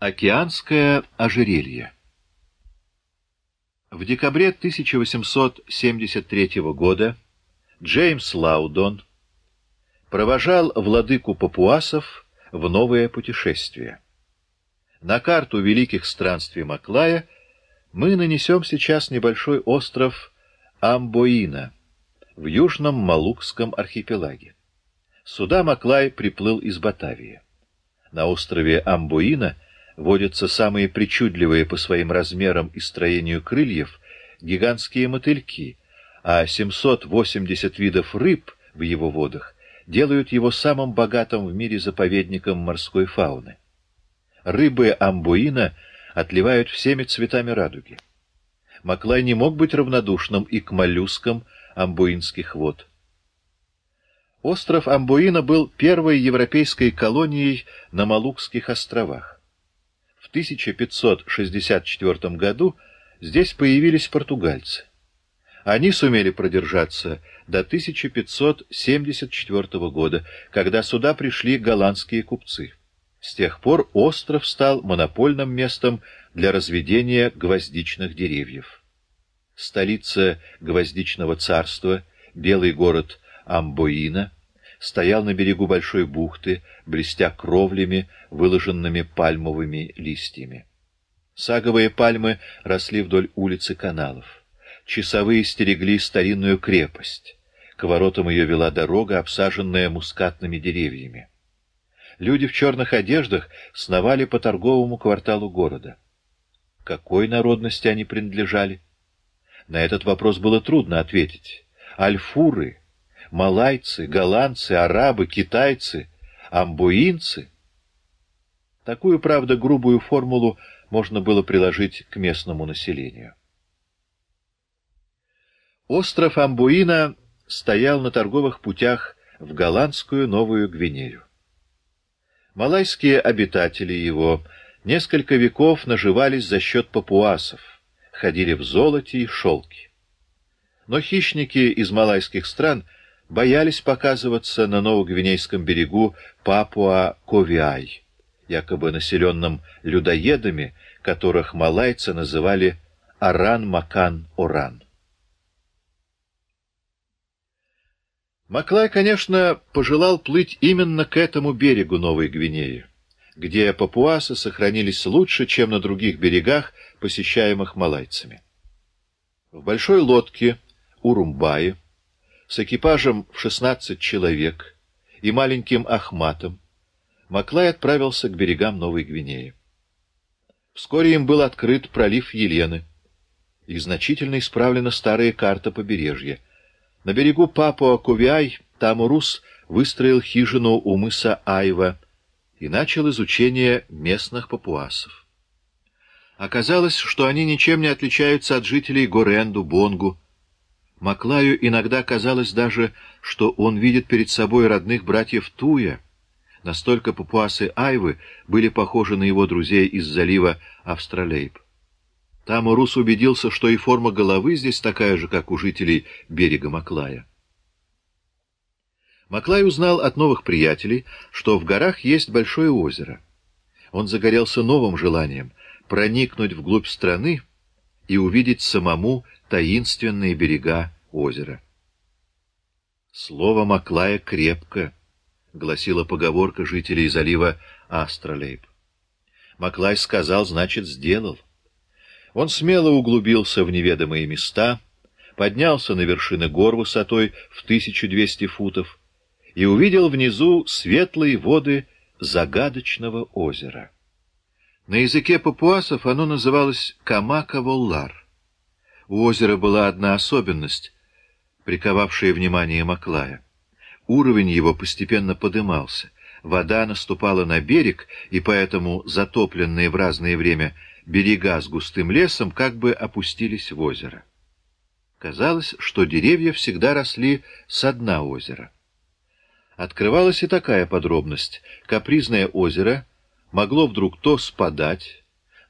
Океанское ожерелье В декабре 1873 года Джеймс Лаудон провожал владыку папуасов в новое путешествие. На карту великих странствий Маклая мы нанесем сейчас небольшой остров Амбоина в южном Малукском архипелаге. Сюда Маклай приплыл из Батавии. На острове Амбоина – водятся самые причудливые по своим размерам и строению крыльев гигантские мотыльки, а 780 видов рыб в его водах делают его самым богатым в мире заповедником морской фауны. Рыбы амбуина отливают всеми цветами радуги. Маклай не мог быть равнодушным и к моллюскам амбуинских вод. Остров Амбуина был первой европейской колонией на Малукских островах. В 1564 году здесь появились португальцы. Они сумели продержаться до 1574 года, когда сюда пришли голландские купцы. С тех пор остров стал монопольным местом для разведения гвоздичных деревьев. Столица гвоздичного царства, белый город Амбоина — стоял на берегу большой бухты, блестя кровлями, выложенными пальмовыми листьями. Саговые пальмы росли вдоль улицы каналов. Часовые стерегли старинную крепость. К воротам ее вела дорога, обсаженная мускатными деревьями. Люди в черных одеждах сновали по торговому кварталу города. Какой народности они принадлежали? На этот вопрос было трудно ответить. Альфуры малайцы, голландцы, арабы, китайцы, амбуинцы. Такую, правда, грубую формулу можно было приложить к местному населению. Остров Амбуина стоял на торговых путях в голландскую Новую Гвинею. Малайские обитатели его несколько веков наживались за счет папуасов, ходили в золоте и шелке. Но хищники из малайских стран — боялись показываться на Новогвинейском берегу Папуа-Ковиай, якобы населенном людоедами, которых малайцы называли Аран-Макан-Оран. Маклай, конечно, пожелал плыть именно к этому берегу Новой Гвинеи, где папуасы сохранились лучше, чем на других берегах, посещаемых малайцами. В большой лодке Урумбаи с экипажем в 16 человек и маленьким Ахматом, Маклай отправился к берегам Новой Гвинеи. Вскоре им был открыт пролив Елены, и значительно исправлена старая карта побережья. На берегу Папуа-Кувиай Тамурус выстроил хижину у мыса Айва и начал изучение местных папуасов. Оказалось, что они ничем не отличаются от жителей Горенду, Бонгу, Маклаю иногда казалось даже, что он видит перед собой родных братьев Туя. Настолько папуасы Айвы были похожи на его друзей из залива Австралейб. Там Урус убедился, что и форма головы здесь такая же, как у жителей берега Маклая. Маклай узнал от новых приятелей, что в горах есть большое озеро. Он загорелся новым желанием проникнуть вглубь страны и увидеть самому таинственные берега озера. «Слово Маклая крепко», — гласила поговорка жителей залива Астролейб. Маклай сказал, значит, сделал. Он смело углубился в неведомые места, поднялся на вершины гор высотой в 1200 футов и увидел внизу светлые воды загадочного озера. На языке папуасов оно называлось Камака-Воллар. У озера была одна особенность, приковавшее внимание Маклая. Уровень его постепенно подымался. Вода наступала на берег, и поэтому затопленные в разное время берега с густым лесом как бы опустились в озеро. Казалось, что деревья всегда росли с дна озера. Открывалась и такая подробность. Капризное озеро могло вдруг то спадать,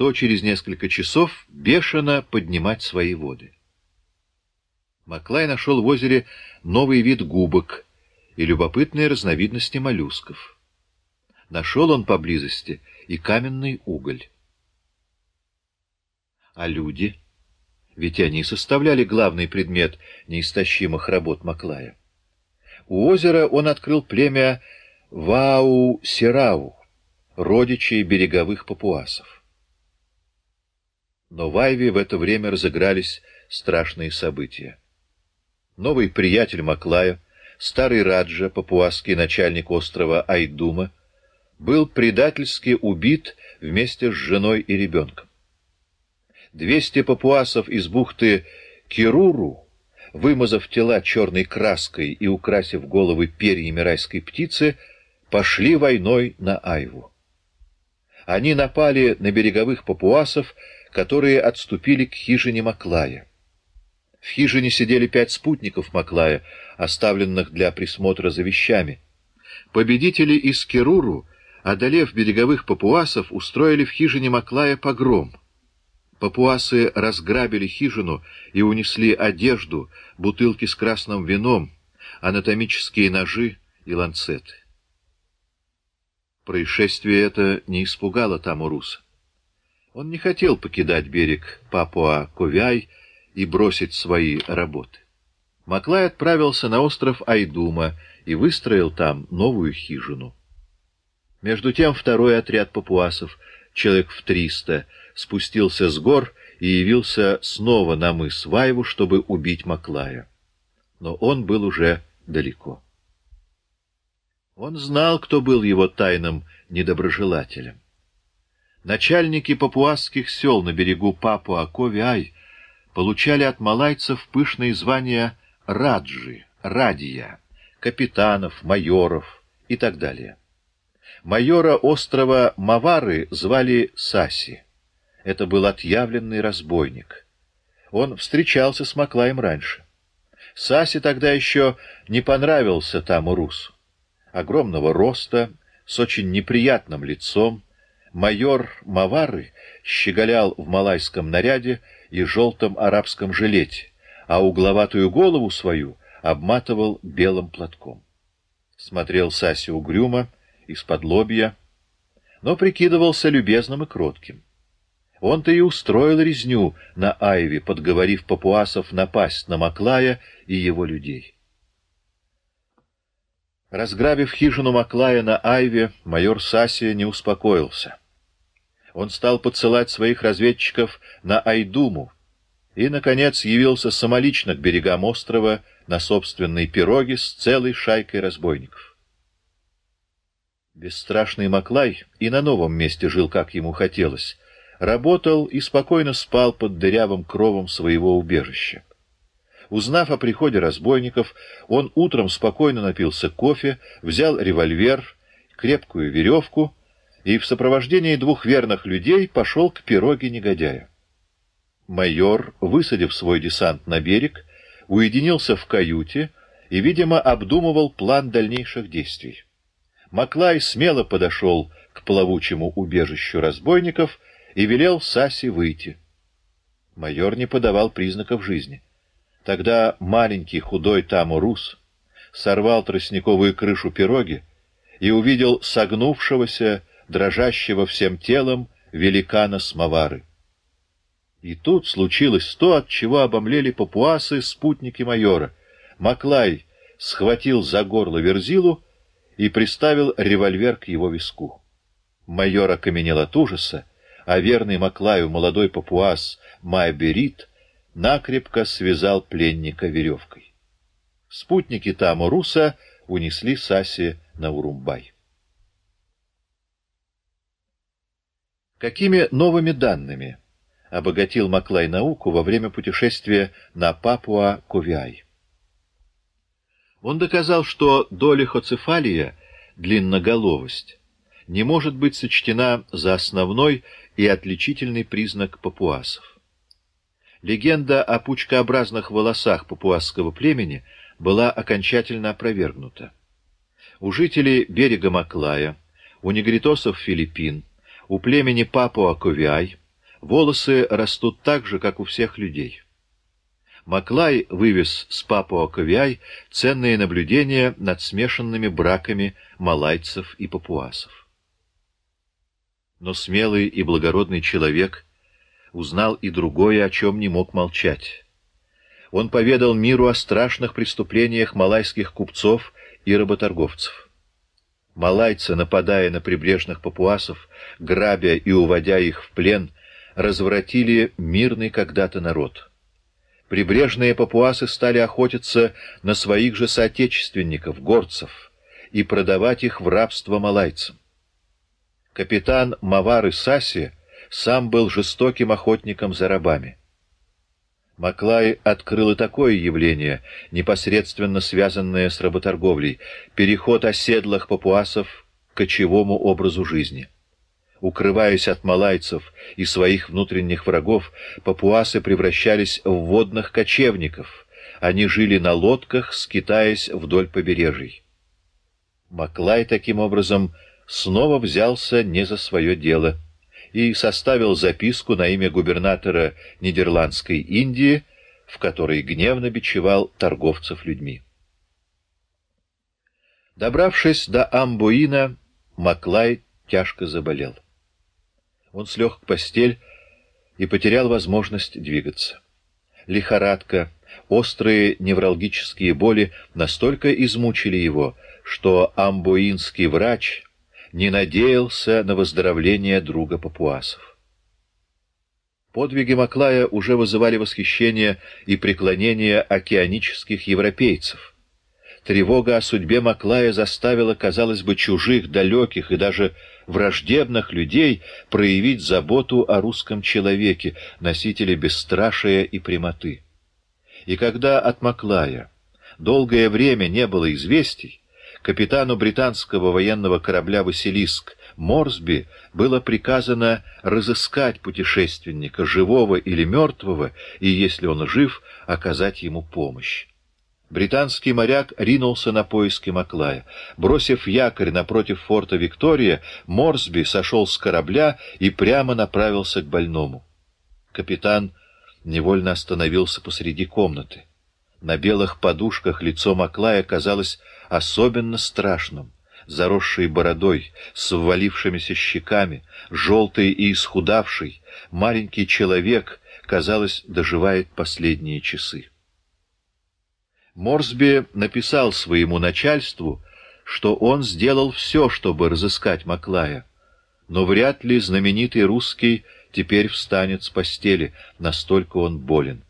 то через несколько часов бешено поднимать свои воды. Маклай нашел в озере новый вид губок и любопытные разновидности моллюсков. Нашел он поблизости и каменный уголь. А люди? Ведь они составляли главный предмет неистощимых работ Маклая. У озера он открыл племя Вау-Сирау, родичей береговых папуасов. Но в Айве в это время разыгрались страшные события. Новый приятель Маклая, старый Раджа, папуасский начальник острова Айдума, был предательски убит вместе с женой и ребенком. Двести папуасов из бухты Кируру, вымазав тела черной краской и украсив головы перьями райской птицы, пошли войной на Айву. Они напали на береговых папуасов, которые отступили к хижине Маклая. В хижине сидели пять спутников Маклая, оставленных для присмотра за вещами. Победители из Керуру, одолев береговых папуасов, устроили в хижине Маклая погром. Папуасы разграбили хижину и унесли одежду, бутылки с красным вином, анатомические ножи и ланцеты. Происшествие это не испугало Тамуруса. Он не хотел покидать берег Папуа-Ковяй и бросить свои работы. Маклай отправился на остров Айдума и выстроил там новую хижину. Между тем второй отряд папуасов, человек в триста, спустился с гор и явился снова на мыс Вайву, чтобы убить Маклая. Но он был уже далеко. Он знал, кто был его тайным недоброжелателем. Начальники папуасских сел на берегу Папуа-Ковиай получали от малайцев пышные звания раджи, радия, капитанов, майоров и так далее. Майора острова Мавары звали Саси. Это был отъявленный разбойник. Он встречался с Маклаем раньше. Саси тогда еще не понравился тому русу огромного роста, с очень неприятным лицом, майор Мавары щеголял в малайском наряде и желтом арабском жилете, а угловатую голову свою обматывал белым платком. Смотрел Саси угрюмо, из-под лобья, но прикидывался любезным и кротким. Он-то и устроил резню на Айве, подговорив папуасов напасть на Маклая и его людей. Разграбив хижину Маклая на Айве, майор Саси не успокоился. Он стал подсылать своих разведчиков на Айдуму и, наконец, явился самолично к берегам острова на собственной пироге с целой шайкой разбойников. Бесстрашный Маклай и на новом месте жил, как ему хотелось, работал и спокойно спал под дырявым кровом своего убежища. Узнав о приходе разбойников, он утром спокойно напился кофе, взял револьвер, крепкую веревку и в сопровождении двух верных людей пошел к пироге негодяя. Майор, высадив свой десант на берег, уединился в каюте и, видимо, обдумывал план дальнейших действий. Маклай смело подошел к плавучему убежищу разбойников и велел Саси выйти. Майор не подавал признаков жизни. Тогда маленький худой Тамурус сорвал тростниковую крышу пироги и увидел согнувшегося, дрожащего всем телом великана Смовары. И тут случилось то, от чего обомлели папуасы, спутники майора. Маклай схватил за горло Верзилу и приставил револьвер к его виску. Майор окаменел от ужаса, а верный Маклаю молодой папуас Майберит накрепко связал пленника веревкой. Спутники Тамуруса унесли Саси на Урумбай. Какими новыми данными обогатил Маклай науку во время путешествия на Папуа-Кувиай? Он доказал, что долихоцефалия, длинноголовость, не может быть сочтена за основной и отличительный признак папуасов. Легенда о пучкообразных волосах папуасского племени была окончательно опровергнута. У жителей берега Маклая, у негритосов Филиппин, у племени Папуа-Ковиай волосы растут так же, как у всех людей. Маклай вывез с Папуа-Ковиай ценные наблюдения над смешанными браками малайцев и папуасов. Но смелый и благородный человек узнал и другое, о чем не мог молчать. Он поведал миру о страшных преступлениях малайских купцов и работорговцев. Малайцы, нападая на прибрежных папуасов, грабя и уводя их в плен, развратили мирный когда-то народ. Прибрежные папуасы стали охотиться на своих же соотечественников, горцев, и продавать их в рабство малайцам. Капитан Мавары Саси сам был жестоким охотником за рабами. Маклай открыл и такое явление, непосредственно связанное с работорговлей, переход оседлых папуасов к кочевому образу жизни. Укрываясь от малайцев и своих внутренних врагов, папуасы превращались в водных кочевников. Они жили на лодках, скитаясь вдоль побережий. Маклай таким образом снова взялся не за свое дело — и составил записку на имя губернатора Нидерландской Индии, в которой гневно бичевал торговцев людьми. Добравшись до Амбуина, Маклай тяжко заболел. Он слег в постель и потерял возможность двигаться. Лихорадка, острые невралгические боли настолько измучили его, что амбуинский врач не надеялся на выздоровление друга папуасов. Подвиги Маклая уже вызывали восхищение и преклонение океанических европейцев. Тревога о судьбе Маклая заставила, казалось бы, чужих, далеких и даже враждебных людей проявить заботу о русском человеке, носителе бесстрашия и прямоты. И когда от Маклая долгое время не было известий, капитану британского военного корабля «Василиск» Морсби было приказано разыскать путешественника, живого или мертвого, и, если он жив, оказать ему помощь. Британский моряк ринулся на поиски Маклая. Бросив якорь напротив форта Виктория, Морсби сошел с корабля и прямо направился к больному. Капитан невольно остановился посреди комнаты. На белых подушках лицо Маклая казалось особенно страшным, заросший бородой, с ввалившимися щеками, желтый и исхудавший, маленький человек, казалось, доживает последние часы. Морсби написал своему начальству, что он сделал все, чтобы разыскать Маклая, но вряд ли знаменитый русский теперь встанет с постели, настолько он болен.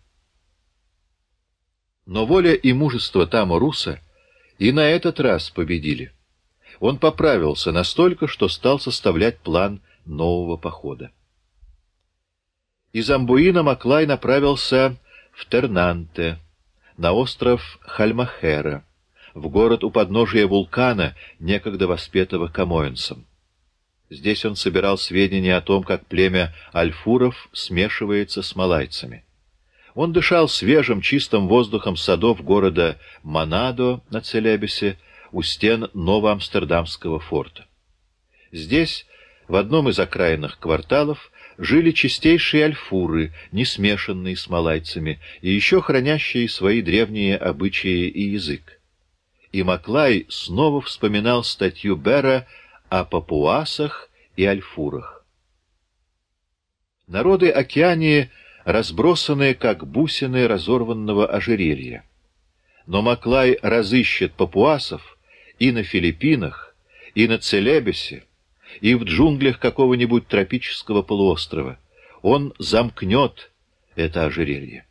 Но воля и мужество Тамо Руса — и на этот раз победили. Он поправился настолько, что стал составлять план нового похода. Из Амбуина Маклай направился в Тернанте, на остров Хальмахера, в город у подножия вулкана, некогда воспетого Камоэнсом. Здесь он собирал сведения о том, как племя альфуров смешивается с малайцами. Он дышал свежим, чистым воздухом садов города Монадо на Целебесе у стен Новоамстердамского форта. Здесь, в одном из окраинных кварталов, жили чистейшие альфуры, не смешанные с малайцами, и еще хранящие свои древние обычаи и язык. И Маклай снова вспоминал статью Бера о папуасах и альфурах. Народы Океании — разбросанные, как бусины разорванного ожерелья. Но Маклай разыщет папуасов и на Филиппинах, и на Целебесе, и в джунглях какого-нибудь тропического полуострова. Он замкнет это ожерелье.